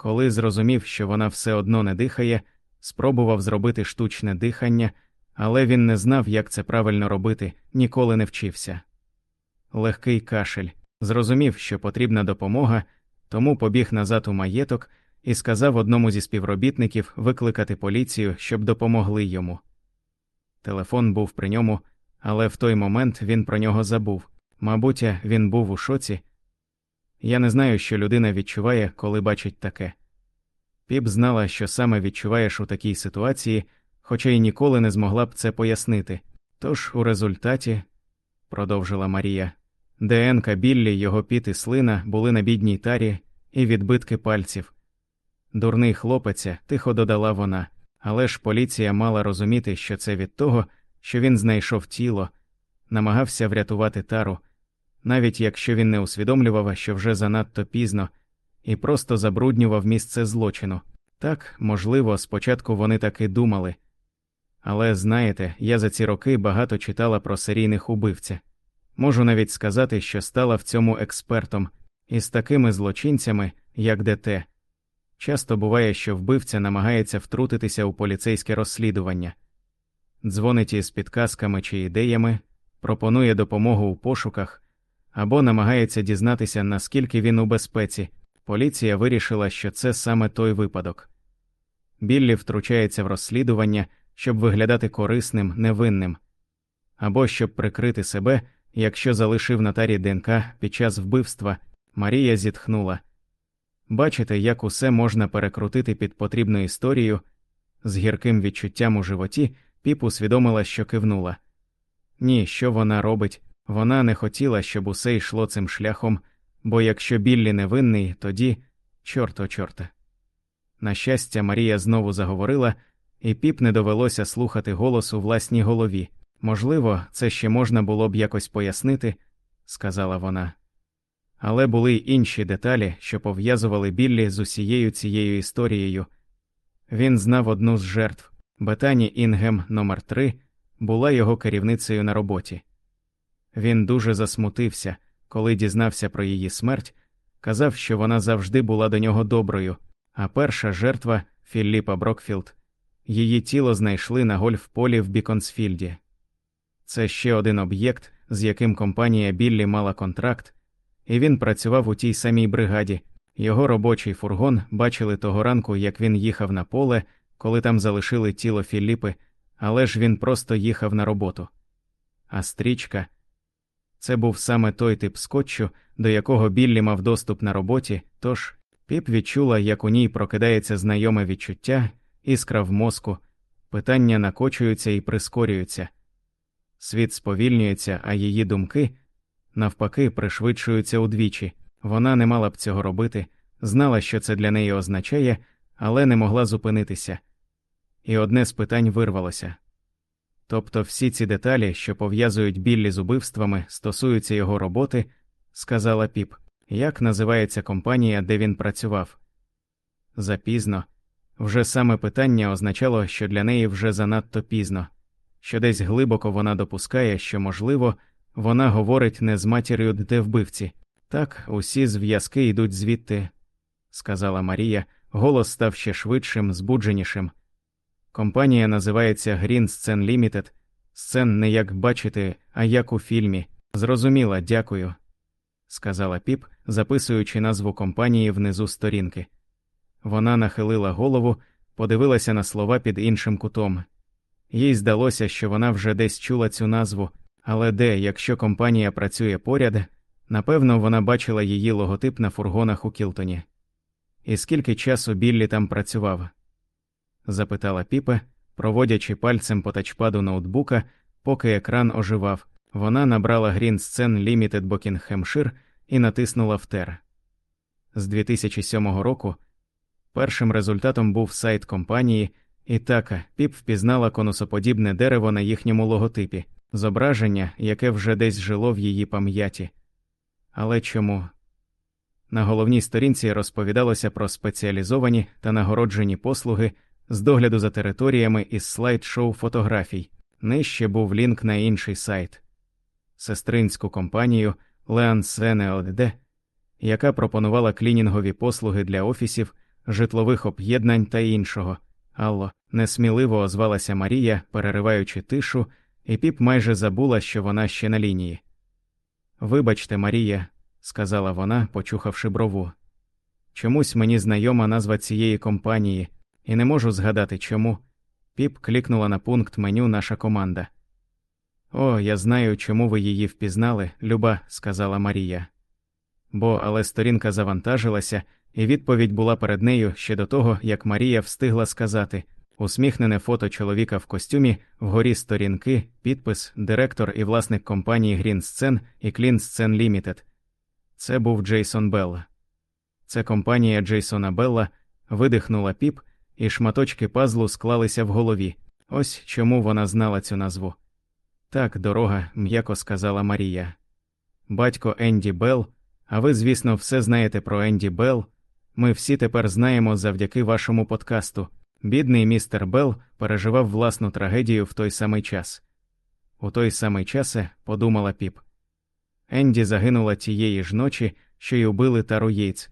Коли зрозумів, що вона все одно не дихає, спробував зробити штучне дихання, але він не знав, як це правильно робити, ніколи не вчився. Легкий кашель, зрозумів, що потрібна допомога, тому побіг назад у маєток і сказав одному зі співробітників викликати поліцію, щоб допомогли йому. Телефон був при ньому, але в той момент він про нього забув. Мабуть, він був у шоці. Я не знаю, що людина відчуває, коли бачить таке. Піп знала, що саме відчуваєш у такій ситуації, хоча й ніколи не змогла б це пояснити. Тож у результаті, продовжила Марія, ДНК Біллі, його піт і слина були на бідній тарі і відбитки пальців. Дурний хлопеця, тихо додала вона, але ж поліція мала розуміти, що це від того, що він знайшов тіло, намагався врятувати тару, навіть якщо він не усвідомлював, що вже занадто пізно, і просто забруднював місце злочину. Так, можливо, спочатку вони так і думали. Але знаєте, я за ці роки багато читала про серійних убивця. Можу навіть сказати, що стала в цьому експертом, і з такими злочинцями, як ДТ. Часто буває, що вбивця намагається втрутитися у поліцейське розслідування, дзвонить із підказками чи ідеями, пропонує допомогу у пошуках або намагається дізнатися, наскільки він у безпеці. Поліція вирішила, що це саме той випадок. Біллі втручається в розслідування, щоб виглядати корисним, невинним, або щоб прикрити себе, якщо залишив на тарі ДНК під час вбивства, Марія зітхнула. Бачите, як усе можна перекрутити під потрібну історію. З гірким відчуттям у животі піп усвідомила, що кивнула. Ні, що вона робить, вона не хотіла, щоб усе йшло цим шляхом, бо якщо Біллі невинний, тоді чорто чорте. На щастя, Марія знову заговорила, і піп не довелося слухати голос у власній голові. Можливо, це ще можна було б якось пояснити, сказала вона. Але були й інші деталі, що пов'язували Біллі з усією цією історією. Він знав одну з жертв Бетані Інгем номер 3 була його керівницею на роботі. Він дуже засмутився, коли дізнався про її смерть, казав, що вона завжди була до нього доброю, а перша жертва Філіпа Брокфілд, її тіло знайшли на гольф-полі в Біконсфільді. Це ще один об'єкт, з яким компанія Біллі мала контракт, і він працював у тій самій бригаді. Його робочий фургон бачили того ранку, як він їхав на поле, коли там залишили тіло Філіпи, але ж він просто їхав на роботу. А стрічка це був саме той тип скотчу, до якого Біллі мав доступ на роботі, тож піп відчула, як у ній прокидається знайоме відчуття, іскра в мозку, питання накочуються і прискорюються. Світ сповільнюється, а її думки навпаки пришвидшуються удвічі. Вона не мала б цього робити, знала, що це для неї означає, але не могла зупинитися. І одне з питань вирвалося. Тобто всі ці деталі, що пов'язують Біллі з убивствами, стосуються його роботи, сказала піп, як називається компанія, де він працював. Запізно. Вже саме питання означало, що для неї вже занадто пізно, що десь глибоко вона допускає, що, можливо, вона говорить не з матір'ю де вбивці. Так, усі зв'язки йдуть звідти, сказала Марія, голос став ще швидшим, збудженішим. Компанія називається Green Scene Limited. Сцен не як бачити, а як у фільмі. Зрозуміла, дякую, сказала піп, записуючи назву компанії внизу сторінки. Вона нахилила голову, подивилася на слова під іншим кутом. Їй здалося, що вона вже десь чула цю назву, але де, якщо компанія працює поряд, напевно, вона бачила її логотип на фургонах у Кілтоні. І скільки часу Біллі там працював? Запитала піпе, проводячи пальцем по тачпаду ноутбука, поки екран оживав. Вона набрала Green Scene Limited Бокінгемшир і натиснула втер. З 2007 року першим результатом був сайт компанії, і така піп впізнала конусоподібне дерево на їхньому логотипі, зображення, яке вже десь жило в її пам'яті. Але чому? На головній сторінці розповідалося про спеціалізовані та нагороджені послуги з догляду за територіями із слайд-шоу фотографій. Нижче був лінк на інший сайт сестринську компанію Lean Sene яка пропонувала клінінгові послуги для офісів, житлових об'єднань та іншого. Алло, несміливо озвалася Марія, перериваючи тишу, і піп майже забула, що вона ще на лінії. Вибачте, Марія, сказала вона, почухавши брову. Чомусь мені знайома назва цієї компанії, і не можу згадати чому. Піп клікнула на пункт меню наша команда. О, я знаю, чому ви її впізнали, люба, сказала Марія. Бо але сторінка завантажилася, і відповідь була перед нею ще до того, як Марія встигла сказати усміхнене фото чоловіка в костюмі, вгорі сторінки, підпис, директор і власник компанії Green Scen і Clean Scen Limited. Це був Джейсон Белла. Це компанія Джейсона Белла видихнула піп, і шматочки пазлу склалися в голові. Ось чому вона знала цю назву. Так, дорога, м'яко сказала Марія. Батько Енді Белл, а ви, звісно, все знаєте про Енді Белл. Ми всі тепер знаємо завдяки вашому подкасту. Бідний містер Белл переживав власну трагедію в той самий час. У той самий час, подумала піп. Енді загинула тієї ж ночі, що й убили Тару Єйц,